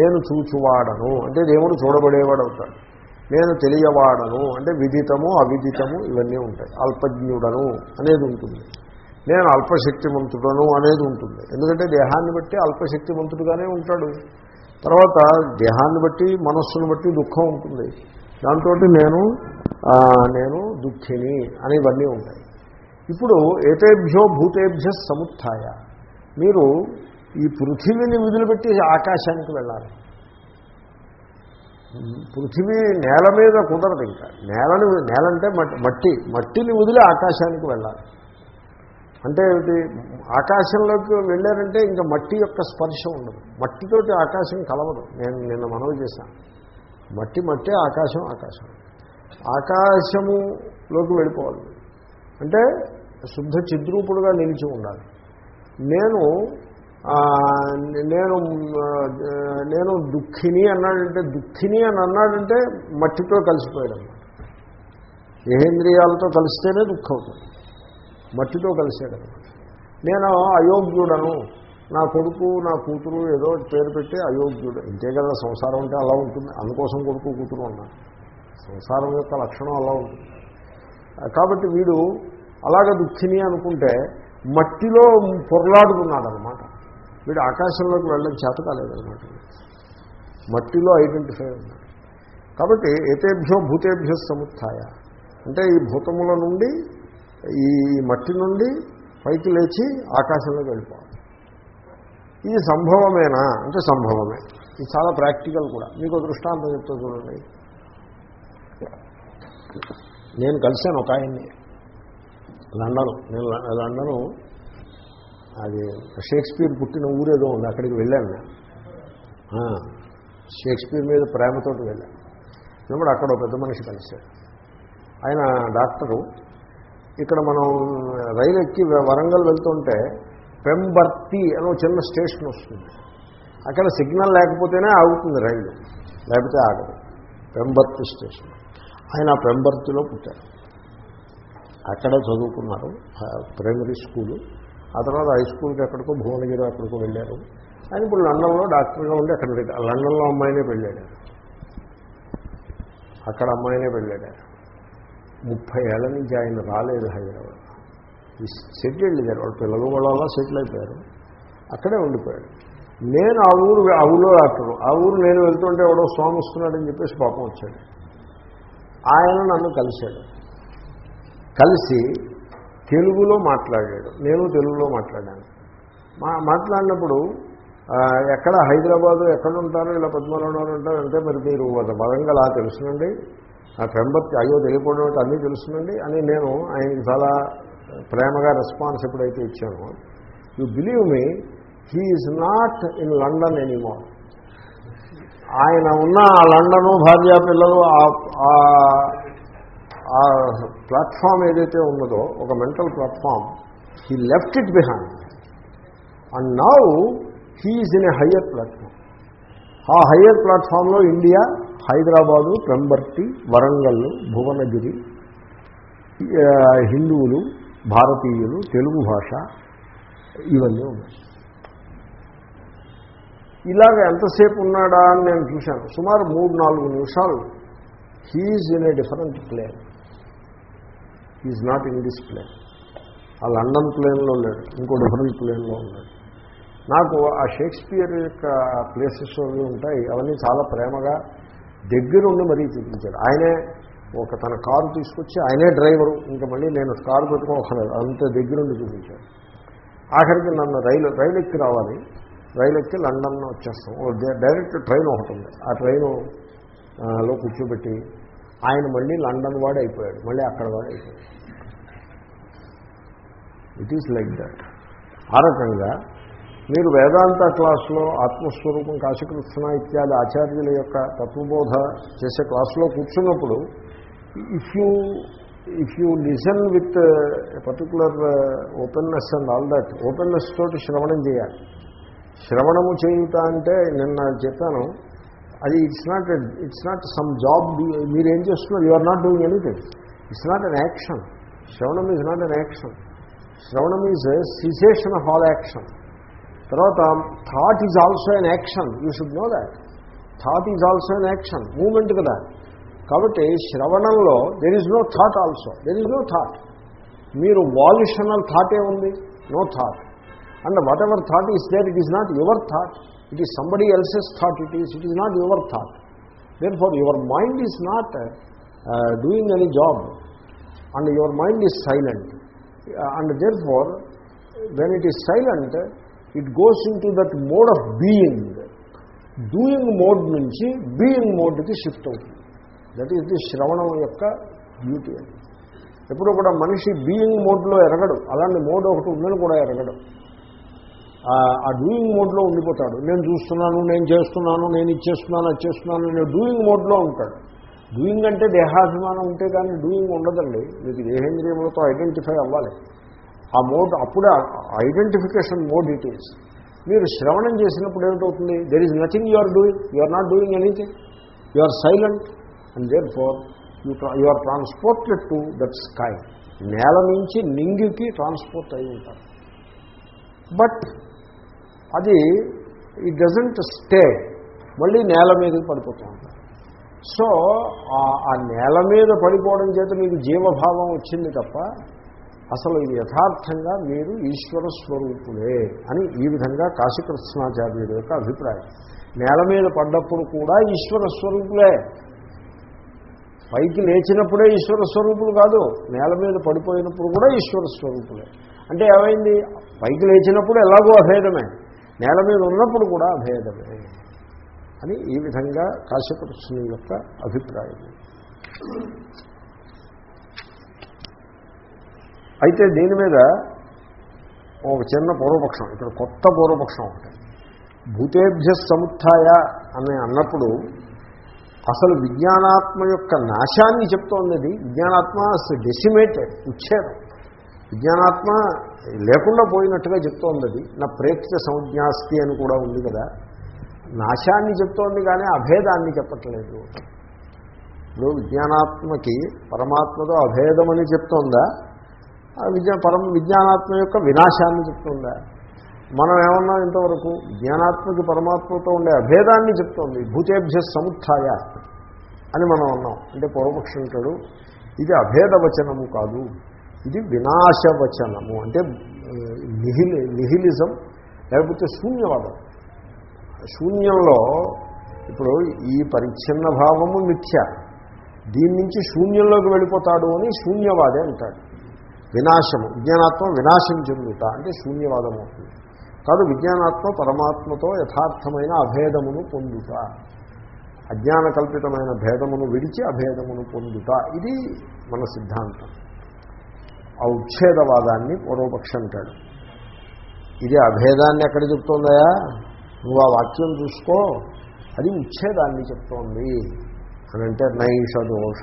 నేను చూచువాడను. అంటే దేవుడు చూడబడేవాడు అవుతాడు. నేను తెలియవాడను. అంటే విదితము అవిదితము ఇవన్నీ ఉంటాయి. అల్పజ్ఞుడను అనేది ఉంటుంది. నేను అల్పశక్తిమంతుడను అనేది ఉంటుంది. ఎందుకంటే దేహాన్ని బట్టి అల్పశక్తిమంతుడుగానే ఉంటాడు. తర్వాత దేహాన్ని బట్టి మనస్సును బట్టి దుఃఖం ఉంటుంది. దాంతో నేను నేను దుఃఖిని అని ఇవన్నీ ఉంటాయి. ఇప్పుడు ఏతేభ్యో భూతేభ్య సముత్య మీరు ఈ పృథివీని వదిలిపెట్టి ఆకాశానికి వెళ్ళాలి. పృథివీ నేల మీద కుదరదు ఇంకా. నేలని నేలంటే మట్టి మట్టి మట్టిని వదిలి ఆకాశానికి వెళ్ళాలి. అంటే ఏమిటి? ఆకాశంలోకి వెళ్ళారంటే ఇంకా మట్టి యొక్క స్పర్శ ఉండదు. మట్టితోటి ఆకాశం కలవదు. నేను నిన్న మనవి చేశాను. మట్టి మట్టే ఆకాశం ఆకాశం. ఆకాశములోకి వెళ్ళిపోవాలి. అంటే శుద్ధ చిద్రూపుడుగా నిలిచి ఉండాలి. నేను నేను నేను దుఃఖిని అన్నాడంటే దుఃఖిని అని అన్నాడంటే మట్టితో కలిసిపోయాడు. అన్నమాట దేహేంద్రియాలతో కలిస్తేనే దుఃఖం అవుతుంది. మట్టితో కలిసాడు నేను అయోగ్యుడను. నా కొడుకు నా కూతురు ఏదో పేరు పెట్టి అయోగ్యుడు. ఇంతే కదా సంసారం అంటే అలా ఉంటుంది. అందుకోసం కొడుకు కూతురు ఉన్నారు సంసారం యొక్క లక్షణం అలా ఉంటుంది. కాబట్టి వీడు అలాగ దుఃఖిని అనుకుంటే మట్టిలో పొరలాడుతున్నాడు అనమాట వీడు ఆకాశంలోకి వెళ్ళడం చేత కాలేదనమాట మట్టిలో ఐడెంటిఫై ఉన్నాడు కాబట్టి ఏతేభ్యో భూతేభ్యో సముత్య అంటే ఈ భూతముల నుండి ఈ మట్టి నుండి పైకి లేచి ఆకాశంలోకి వెళ్ళిపో. ఇది సంభవమేనా? అంటే సంభవమే. ఇది చాలా ప్రాక్టికల్ కూడా. మీకు దృష్టాంతం చెప్తా చూడండి. నేను కలిశాను ఒక ఆయన్ని. లండన్ నేను లండను అది షేక్స్పియర్ పుట్టిన ఊరేదో ఉంది అక్కడికి వెళ్ళాను నేను. షేక్స్పియర్ మీద ప్రేమతోటి వెళ్ళాను. ఇప్పుడు అక్కడ ఒక పెద్ద మనిషి కలిశాడు. ఆయన డాక్టరు. ఇక్కడ మనం రైలు ఎక్కి వరంగల్ వెళ్తుంటే పెంబర్తి అని చిన్న స్టేషన్ వస్తుంది. అక్కడ సిగ్నల్ లేకపోతేనే ఆగుతుంది రైలు. లేకపోతే ఆగదు. పెంబర్తి స్టేషన్. ఆయన పెంబర్తిలో పుట్టారు. అక్కడే చదువుకున్నారు. Primary school. ఆ తర్వాత హై స్కూల్కి ఎక్కడికో భువనగిరి అక్కడికో వెళ్ళారు. ఆయన ఇప్పుడు లండన్లో డాక్టర్గా ఉండి అక్కడ లండన్లో అమ్మాయినే వెళ్ళాడు అక్కడ అమ్మాయినే వెళ్ళాడు ముప్పై ఏళ్ళ నుంచి ఆయన రాలేదు హైదరాబాద్. సెటిల్ అయ్యారు వాళ్ళు పిల్లలు వాళ్ళ సెటిల్ అయిపోయారు. అక్కడే ఉండిపోయాడు. నేను ఆ ఊరు ఆ ఊళ్ళో డాక్టరు. ఆ ఊరు నేను వెళ్తుంటే ఎవడో స్వామి వస్తున్నాడని చెప్పేసి పాపం వచ్చాడు. ఆయన నన్ను కలిశాడు. కలిసి తెలుగులో మాట్లాడాడు. నేను తెలుగులో మాట్లాడాను. మా మాట్లాడినప్పుడు ఎక్కడ హైదరాబాదు ఎక్కడ ఉంటారో ఇలా పద్మనాభంలో ఉంటారు అంటే మరి మీరు బలంగా అలా తెలుసునండి. ఆ పెంబర్తి అయ్యో తెలియకపోవడం అన్నీ తెలుసునండి అని నేను ఆయనకి చాలా ప్రేమగా రెస్పాన్స్ ఎప్పుడైతే ఇచ్చానో you believe me he is not in London anymore ఆయన ఉన్న ఆ లండను భార్యా పిల్లలు ఆ ప్లాట్ఫామ్ ఏదైతే ఉన్నదో ఒక mental platform he left it behind and now he's in a higher platform ఆ హయ్యర్ ప్లాట్ఫామ్లో ఇండియా హైదరాబాదు పెంబర్తి వరంగల్ భువనగిరి హిందువులు భారతీయులు తెలుగు భాష ఇవన్నీ ఉన్నాయి. ఇలాగ ఎంతసేపు ఉన్నాడా అని నేను చూశాను. సుమారు మూడు నాలుగు నిమిషాలు. He's in a different plane he's not in this plane ఆ లండన్ ప్లేన్లో లేడు ఇంకో డిఫరెంట్ ప్లేన్లో ఉన్నాడు. నాకు ఆ షేక్స్పియర్ యొక్క ప్లేసెస్ అవి ఉంటాయి. అవన్నీ చాలా ప్రేమగా దగ్గరుండి మరీ చూపించాడు. ఆయనే ఒక తన కారు తీసుకొచ్చి ఆయనే డ్రైవరు. ఇంకా మళ్ళీ నేను కారు పెట్టుకోకలేదు అంత దగ్గరుండి చూపించాను ఆఖరికి నన్ను రైలు రైలు ఎక్కి రావాలి రైలు ఎక్కి లండన్ వచ్చేస్తాం డైరెక్ట్ ట్రైన్ ఒకటి ఉంది. ఆ ట్రైను లో కూర్చోబెట్టి ఆయన మళ్ళీ లండన్ వాడు అయిపోయాడు. మళ్ళీ అక్కడ వాడు అయిపోయాడు. ఇట్ ఈస్ లైక్ దట్ ఆ రకంగా మీరు వేదాంత క్లాసులో ఆత్మస్వరూపం కాశీకృష్ణ ఇత్యాది ఆచార్యుల యొక్క తత్వబోధ చేసే క్లాసులో కూర్చున్నప్పుడు if you if you listen with particular openness and all that openness తోటి శ్రవణం చేయాలి. శ్రవణము చేయుట అంటే నిన్న చెప్పాను అది it's not it's not some job మీరేం చేస్తున్నారు you are not doing anything it's not an action shravanam is not an action shravanam is cessation of all action తర్వాత thought is also an action you should know that thought is also an action moment కదా. కాబట్టి శ్రవణంలో there is no thought also there is no thought మీరు volitional థాటే ఉంది? No thought and whatever thought is there it is not your thought it is somebody else's thought it is it is not your thought therefore your mind is not doing any job and your mind is silent and therefore when it is silent it goes into that mode of being doing mode నుంచి being మోడ్కి shift అవుతుంది. That is the శ్రవణం యొక్క beauty అది. ఎప్పుడు కూడా మనిషి being మోడ్లో ఎరగడు. అలాంటి మోడ్ ఒకటి ఉందని కూడా ఎరగడు. ఆ డూయింగ్ మోడ్లో ఉండిపోతాడు. నేను చూస్తున్నాను నేను చేస్తున్నాను నేను ఇచ్చేస్తున్నాను అది చేస్తున్నాను నేను డూయింగ్ మోడ్లో ఉంటాడు. డూయింగ్ అంటే దేహాభిమానం ఉంటే కానీ డూయింగ్ ఉండదండి. మీకు దేహేంద్రియములతో ఐడెంటిఫై అవ్వాలి. ఆ మోడ్ అప్పుడే ఐడెంటిఫికేషన్ మోడ్ ఇట్ ఈస్ మీరు శ్రవణం చేసినప్పుడు ఏమిటవుతుంది? There is nothing you are doing you are not doing anything you are silent and therefore you you are transported to that sky నేల నుంచి నింగికి ట్రాన్స్పోర్ట్ అయి ఉంటారు. బట్ అది ఇట్ డజంట్ స్టే మళ్ళీ నేల మీదకి పడిపోతూ ఉంటారు. సో ఆ నేల మీద పడిపోవడం చేత మీకు జీవభావం వచ్చింది తప్ప అసలు ఇది యథార్థంగా మీరు ఈశ్వర స్వరూపులే అని ఈ విధంగా కాశీకృష్ణాచార్యుడు యొక్క అభిప్రాయం. నేల మీద పడ్డప్పుడు కూడా ఈశ్వర స్వరూపులే. పైకి లేచినప్పుడే ఈశ్వర స్వరూపులు కాదు నేల మీద పడిపోయినప్పుడు కూడా ఈశ్వర స్వరూపులే. అంటే ఏమైంది? పైకి లేచినప్పుడు ఎలాగో అభేదమే నేల మీద ఉన్నప్పుడు కూడా అభేదమే అని ఈ విధంగా కాశ్యపృష్ణుని యొక్క అభిప్రాయం. అయితే దీని మీద ఒక చిన్న పూర్వపక్షం ఇక్కడ కొత్త పూర్వపక్షం ఒకటి. భూతేభ్య సముత్య అని అన్నప్పుడు అసలు విజ్ఞానాత్మ యొక్క నాశాన్ని చెప్తోంది అది. విజ్ఞానాత్మ డెసిమేటెడ్ ఉచ్చేదం విజ్ఞానాత్మ లేకుండా పోయినట్టుగా చెప్తోంది అది. నా ప్రేక్ష సంజ్ఞాస్తి అని కూడా ఉంది కదా. నాశాన్ని చెప్తోంది కానీ అభేదాన్ని చెప్పట్లేదు. ఇప్పుడు విజ్ఞానాత్మకి పరమాత్మతో అభేదమని చెప్తోందా? విజ్ఞా పరమ విజ్ఞానాత్మ యొక్క వినాశాన్ని చెప్తుందా? మనం ఏమన్నాం ఇంతవరకు? జ్ఞానాత్మక పరమాత్మతో ఉండే అభేదాన్ని చెప్తోంది. భూతేభ్య సముత్య అని మనం అన్నాం. అంటే పూర్వపక్షం ఉంటాడు ఇది అభేదవచనము కాదు ఇది వినాశవచనము. అంటే నిహిలి నిహిలిజం లేకపోతే శూన్యవాదం. శూన్యంలో ఇప్పుడు ఈ పరిచ్ఛిన్న భావము మిథ్య. దీని నుంచి శూన్యంలోకి వెళ్ళిపోతాడు అని శూన్యవాదే అంటాడు. వినాశము విజ్ఞానాత్మం వినాశం చెందుట అంటే శూన్యవాదం అవుతుంది. కాదు విజ్ఞానాత్మ పరమాత్మతో యథార్థమైన అభేదమును పొందుట. అజ్ఞాన కల్పితమైన భేదమును విడిచి అభేదమును పొందుట. ఇది మన సిద్ధాంతం. ఆ ఉచ్ఛేదవాదాన్ని పూర్వపక్ష అంటాడు. ఇది అభేదాన్ని ఎక్కడ చెప్తోందయా? నువ్వు ఆ వాక్యం చూసుకో. అది ఉచ్ఛేదాన్ని చెప్తోంది. అని అంటే నైష దోష.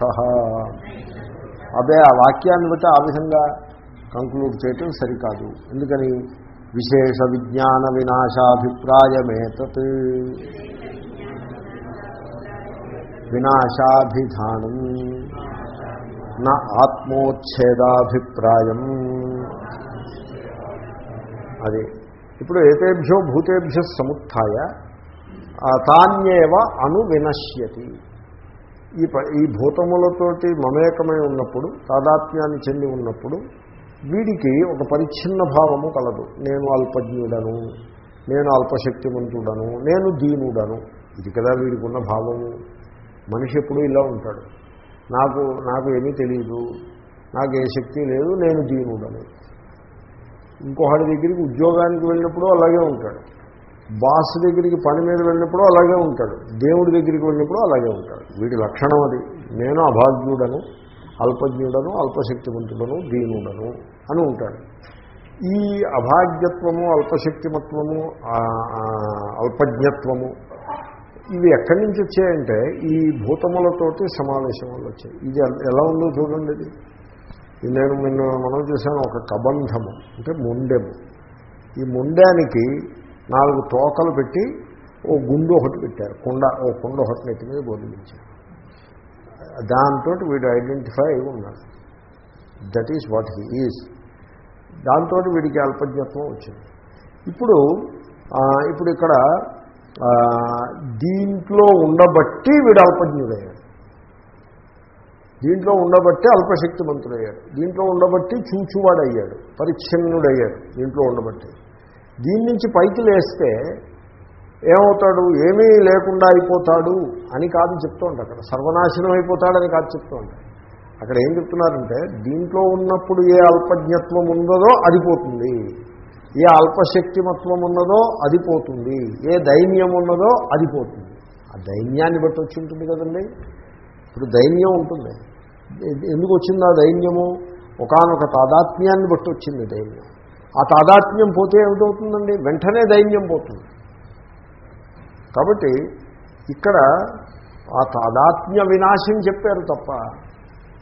అదే ఆ వాక్యాన్ని బట్టి ఆ విధంగా కంక్లూడ్ చేయటం సరికాదు. ఎందుకని? విశేష విజ్ఞాన వినాశాభిప్రాయమేతత్ వినాశాభిధానం నా ఆత్మోచ్ఛేదాభిప్రాయం. అది ఇప్పుడు ఏతేభ్యో భూతేభ్య సముత్య తాన్యేవ అను వినశ్యతి ఈ ఈ భూతములతోటి మమేకమై ఉన్నప్పుడు తాదాత్మ్యాన్ని చెంది ఉన్నప్పుడు వీడికి ఒక పరిచ్ఛిన్న భావము కలదు. నేను అల్పజ్ఞుడను నేను అల్పశక్తిమంతుడను నేను దీనుడను. ఇది కదా వీడికి ఉన్న భావము. మనిషి ఎప్పుడు ఇలా ఉంటాడు. నాకు నాకు ఏమీ తెలియదు నాకు ఏ శక్తి లేదు నేను దీనుడను. ఇంకొకటి దగ్గరికి ఉద్యోగానికి వెళ్ళినప్పుడు అలాగే ఉంటాడు. బాస్ దగ్గరికి పని మీద వెళ్ళినప్పుడు అలాగే ఉంటాడు. దేవుడి దగ్గరికి వెళ్ళినప్పుడు అలాగే ఉంటాడు. వీడి లక్షణం అది. నేను అభాగ్యుడను. అల్పజ్ఞుడను అల్పశక్తిమంతుడను దీనుడను అని ఉంటాడు. ఈ అభాగ్యత్వము అల్పశక్తిమత్వము అల్పజ్ఞత్వము ఇవి ఎక్కడి నుంచి వచ్చాయంటే ఈ భూతములతోటి సమావేశం వల్ల వచ్చాయి. ఇది ఎలా ఉందో చూడండి ఇది. నేను నిన్న మనం చేశాను ఒక కబంధము అంటే మొండెము. ఈ మొండానికి నాలుగు తోకలు పెట్టి ఓ గుండు ఒకటి పెట్టారు కుండ ఓ కుండ ఒకటి నెట్టి మీద బోధించారు. దాంతో వీడు ఐడెంటిఫై అయి ఉన్నాడు. That is what he is దాంతో వీడికి అల్పజ్ఞత్వం వచ్చింది. ఇప్పుడు ఇప్పుడు ఇక్కడ దీంట్లో ఉండబట్టి వీడు అల్పజ్ఞుడయ్యాడు. దీంట్లో ఉండబట్టి అల్పశక్తిమంతుడయ్యాడు. దీంట్లో ఉండబట్టి చూచువాడయ్యాడు. పరిచ్ఛిన్నుడయ్యాడు. దీంట్లో ఉండబట్టి. దీని నుంచి పైకి లేస్తే ఏమవుతాడు? ఏమీ లేకుండా అయిపోతాడు అని కాదు చెప్తూ ఉంటాడు అక్కడ. సర్వనాశనం అయిపోతాడని కాదు చెప్తూ ఉంటాడు అక్కడ ఏం చెప్తున్నారంటే దీంట్లో ఉన్నప్పుడు ఏ అల్పజ్ఞత్వం ఉన్నదో అది పోతుంది. ఏ అల్పశక్తిమత్వం ఉన్నదో అది పోతుంది. ఏ దైన్యం ఉన్నదో అది పోతుంది. ఆ దైన్యాన్ని బట్టి వచ్చి ఉంటుంది కదండి. ఇప్పుడు దైన్యం ఉంటుంది. ఎందుకు వచ్చింది ఆ దైన్యము? ఒకనొక తాదాత్మ్యాన్ని బట్టి వచ్చింది దైన్యం. ఆ తాదాత్మ్యం పోతే ఏమిటవుతుందండి? వెంటనే దైన్యం పోతుంది. కాబట్టి ఇక్కడ ఆ తాదాత్మ్య వినాశం చెప్పారు తప్ప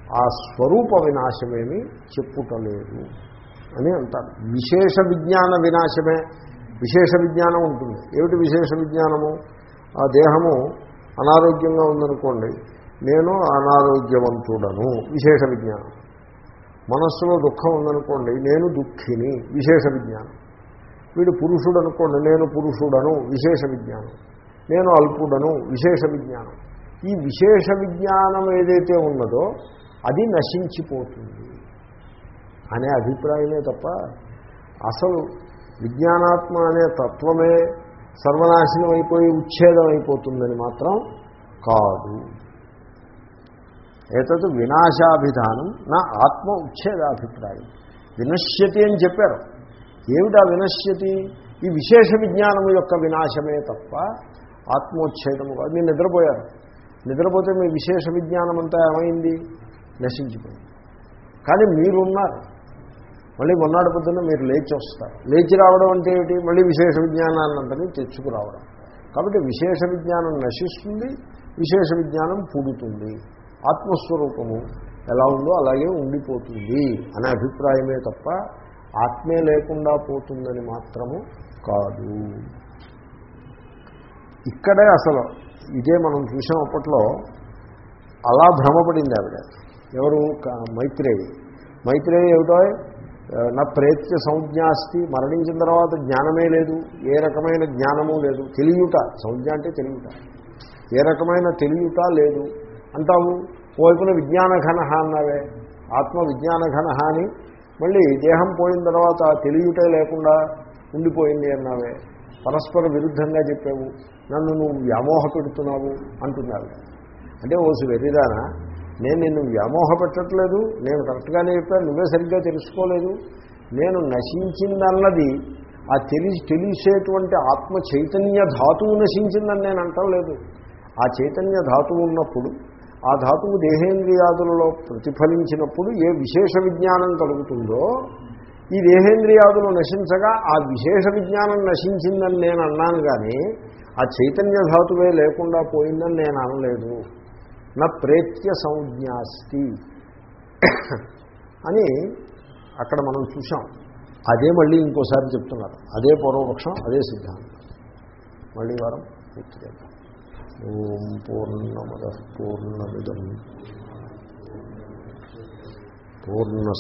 ఆ స్వరూప వినాశమేమి చెప్పుటలేదు అని అంటారు. విశేష విజ్ఞాన వినాశమే. విశేష విజ్ఞానం ఉంటుంది. ఏమిటి విశేష విజ్ఞానము? ఆ దేహము అనారోగ్యంగా ఉందనుకోండి నేను అనారోగ్యవంతుడను. విశేష విజ్ఞానం. మనస్సులో దుఃఖం ఉందనుకోండి నేను దుఃఖిని. విశేష విజ్ఞానం. వీడు పురుషుడు అనుకోండి నేను పురుషుడను. విశేష విజ్ఞానం. నేను అల్పుడను విశేష విజ్ఞానం. ఈ విశేష విజ్ఞానం ఏదైతే ఉన్నదో అది నశించిపోతుంది అనే అభిప్రాయమే తప్ప అసలు విజ్ఞానాత్మ అనే తత్వమే సర్వనాశనం అయిపోయి ఉచ్ఛేదం అయిపోతుందని మాత్రం కాదు. ఏతత్ వినాశాభిధానం నా ఆత్మ ఉచ్ఛేదాభిప్రాయం. వినశ్యతి అని చెప్పారు. ఏమిటా వినశ్యతి? ఈ విశేష విజ్ఞానం యొక్క వినాశమే తప్ప ఆత్మోచ్ఛేదము కాదు. మీరు నిద్రపోయారు. నిద్రపోతే మీ విశేష విజ్ఞానం అంతా ఏమైంది? నశించిపోయింది. కానీ మీరున్నారు. మళ్ళీ మొన్నటి పొద్దున్న మీరు లేచి వస్తారు. లేచి రావడం అంటే ఏమిటి? మళ్ళీ విశేష విజ్ఞానాన్నంతని తెచ్చుకురావడం. కాబట్టి విశేష విజ్ఞానం నశిస్తుంది విశేష విజ్ఞానం పుడుతుంది. ఆత్మస్వరూపము ఎలా ఉందో అలాగే ఉండిపోతుంది అనే అభిప్రాయమే తప్ప ఆత్మే లేకుండా పోతుందని మాత్రము కాదు. ఇక్కడే అసలు ఇదే మనం చూసాం అప్పట్లో. అలా భ్రమపడింది ఆవిడ. ఎవరు? మైత్రేయి. మైత్రేయి ఏమిటో? నా ప్రేత్య సంజ్ఞాస్తి మరణించిన తర్వాత జ్ఞానమే లేదు. ఏ రకమైన జ్ఞానము లేదు. తెలియట. సంజ్ఞ అంటే తెలియట. ఏ రకమైన తెలియట లేదు. అంటావు? ఓవైపున విజ్ఞాన ఘన అన్నావే. ఆత్మ విజ్ఞాన ఘన అని మళ్ళీ దేహం పోయిన తర్వాత తెలియటే లేకుండా ఉండిపోయింది అన్నావే. పరస్పర విరుద్ధంగా చెప్పావు నన్ను నువ్వు వ్యామోహ పెడుతున్నావు అంటున్నారు. అంటే ఓసి వెర్రిదానా నేను నిన్ను వ్యామోహ పెట్టట్లేదు నేను కరెక్ట్గానే చెప్పాను నువ్వే సరిగ్గా తెలుసుకోలేదు. నేను నశించిందన్నది ఆ తెలిసి తెలిసేటువంటి ఆత్మ చైతన్య ధాతువు నశించిందని నేను అంటలేదు ఆ చైతన్య ధాతువు ఉన్నప్పుడు ఆ ధాతువు దేహేంద్రియాదులలో ప్రతిఫలించినప్పుడు ఏ విశేష విజ్ఞానం కలుగుతుందో ఈ దేహేంద్రియాదులు నశించగా ఆ విశేష విజ్ఞానం నశించిందని నేను అన్నాను కానీ ఆ చైతన్య ధాతువే లేకుండా పోయిందని నేను అనలేదు. నా ప్రేత్య సంజ్ఞాస్తి. అని అక్కడ మనం చూసాం అదే మళ్ళీ ఇంకోసారి చెప్తున్నారు. అదే పూర్వపక్షం అదే సిద్ధాంతం. మళ్ళీ వారం పూర్తి చేద్దాం. ఓం పూర్ణమద పూర్ణమిదం. పూర్ణ